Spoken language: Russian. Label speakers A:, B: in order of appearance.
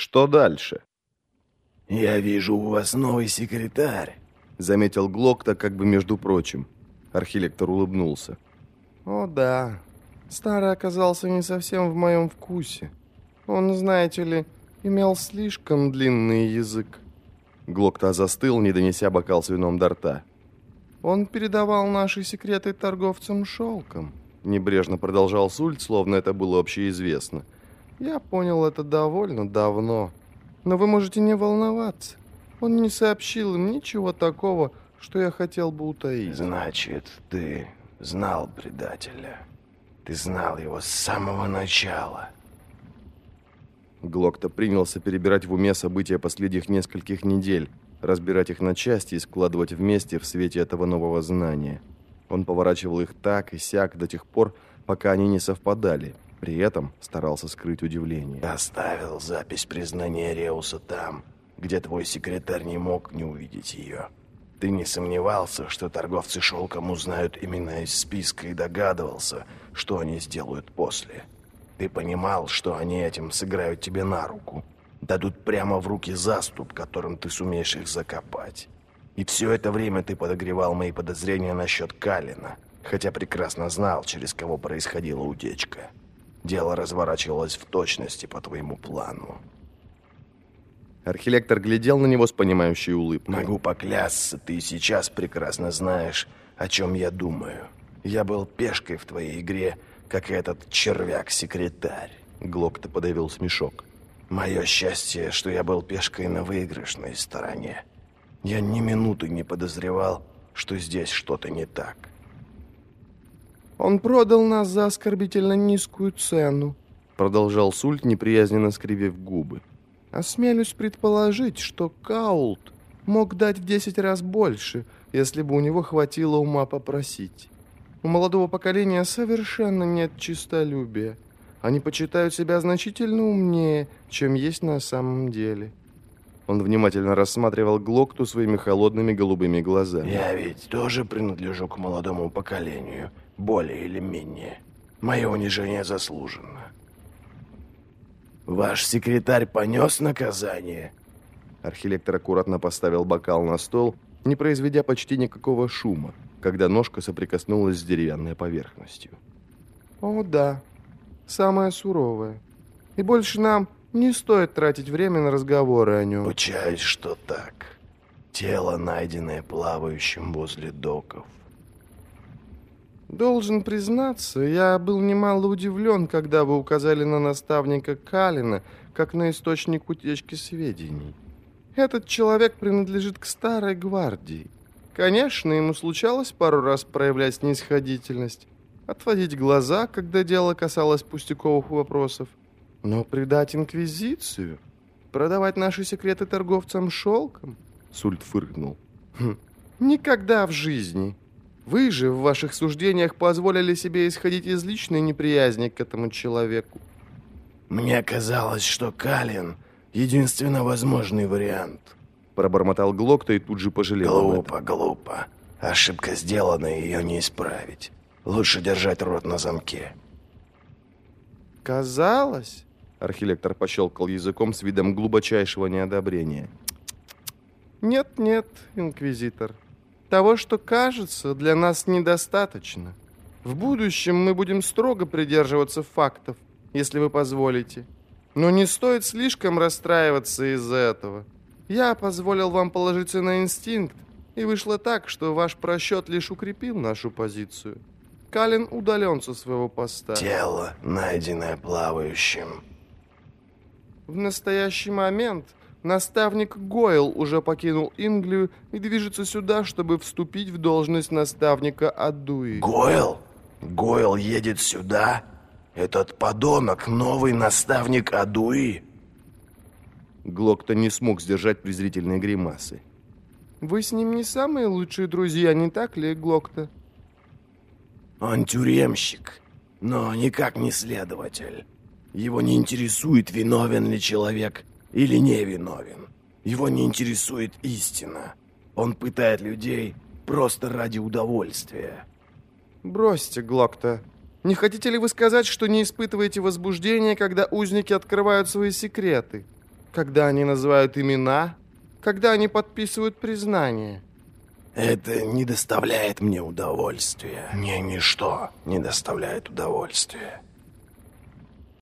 A: Что дальше?
B: «Я вижу, у вас новый секретарь», —
A: заметил Глокта как бы между прочим. Архилектор улыбнулся.
C: «О да, старый оказался не совсем в моем вкусе. Он, знаете ли, имел слишком длинный язык».
A: Глокта застыл, не донеся бокал с вином до рта.
C: «Он передавал наши секреты торговцам шелком», — небрежно продолжал Сульт, словно это было общеизвестно. «Я понял это довольно давно». Но вы можете не волноваться. Он не сообщил им ничего такого, что я хотел бы утаить.
B: Значит, ты знал предателя. Ты знал его с самого начала.
A: Глокта принялся перебирать в уме события последних нескольких недель, разбирать их на части и складывать вместе в свете этого нового знания. Он поворачивал их так и сяк до тех пор, пока они не совпадали – при этом старался скрыть удивление.
B: «Оставил запись признания Реуса там, где твой секретарь не мог не увидеть ее. Ты не сомневался, что торговцы шелком узнают именно из списка и догадывался, что они сделают после. Ты понимал, что они этим сыграют тебе на руку, дадут прямо в руки заступ, которым ты сумеешь их закопать. И все это время ты подогревал мои подозрения насчет Калина, хотя прекрасно знал, через кого происходила утечка». Дело разворачивалось в точности по твоему плану.
A: Архилектор глядел на него с понимающей улыбкой.
B: «Могу поклясться, ты сейчас прекрасно знаешь, о чем я думаю. Я был пешкой в твоей игре, как и этот червяк-секретарь».
A: Глок-то подавил смешок.
B: «Мое счастье, что я был пешкой на выигрышной стороне. Я ни минуты не подозревал, что здесь что-то не так.
C: Он продал нас за оскорбительно низкую цену», продолжал Сульт, неприязненно скривив губы. «Осмелюсь предположить, что Каулт мог дать в десять раз больше, если бы у него хватило ума попросить. У молодого поколения совершенно нет честолюбия. Они почитают себя значительно умнее, чем есть на самом деле».
A: Он внимательно рассматривал Глокту своими холодными голубыми глазами.
B: «Я ведь тоже принадлежу к молодому поколению более или менее. Мое унижение заслужено. Ваш секретарь понес наказание?
A: Архилектор аккуратно поставил бокал на стол, не произведя почти никакого шума, когда ножка соприкоснулась с деревянной поверхностью.
C: «О, да, самое суровое. И больше нам не стоит тратить время на разговоры о нем».
B: «Получаюсь, что так. Тело, найденное плавающим возле доков.
C: Должен признаться, я был немало удивлен, когда вы указали на наставника Калина, как на источник утечки сведений. Этот человек принадлежит к старой гвардии. Конечно, ему случалось пару раз проявлять снисходительность, отводить глаза, когда дело касалось пустяковых вопросов. Но предать инквизицию, продавать наши секреты торговцам шелком, Сульт фыркнул. Хм, никогда в жизни. Вы же в ваших суждениях позволили себе исходить из личной неприязни к этому человеку.
B: Мне казалось, что Калин — единственно возможный вариант.
A: Пробормотал Глокта и тут же пожалел
B: Глупо, глупо. Ошибка сделана, ее не исправить. Лучше держать рот на замке.
C: Казалось...
A: Архилектор пощелкал языком с видом глубочайшего неодобрения.
C: «Нет-нет, инквизитор, того, что кажется, для нас недостаточно. В будущем мы будем строго придерживаться фактов, если вы позволите. Но не стоит слишком расстраиваться из-за этого. Я позволил вам положиться на инстинкт, и вышло так, что ваш просчет лишь укрепил нашу позицию. Калин удален со своего поста.
B: Тело, найденное плавающим.
C: В настоящий момент Наставник Гойл уже покинул Инглию и движется сюда, чтобы вступить в должность наставника Адуи.
B: Гойл? Гойл едет сюда? Этот подонок, новый наставник Адуи?
A: Глокта не смог сдержать презрительные гримасы.
C: Вы с ним не самые лучшие друзья, не так ли, Глокта?
B: Он тюремщик, но никак не следователь. Его не интересует, виновен ли человек или невиновен. Его не интересует истина. Он пытает людей просто ради удовольствия.
C: Бросьте, Глокта. Не хотите ли вы сказать, что не испытываете возбуждения, когда узники открывают свои секреты? когда они называют имена, когда они подписывают признание.
B: Это не доставляет мне удовольствия. Мне ничто не доставляет удовольствия.